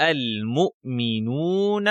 المؤمنون